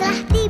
tahti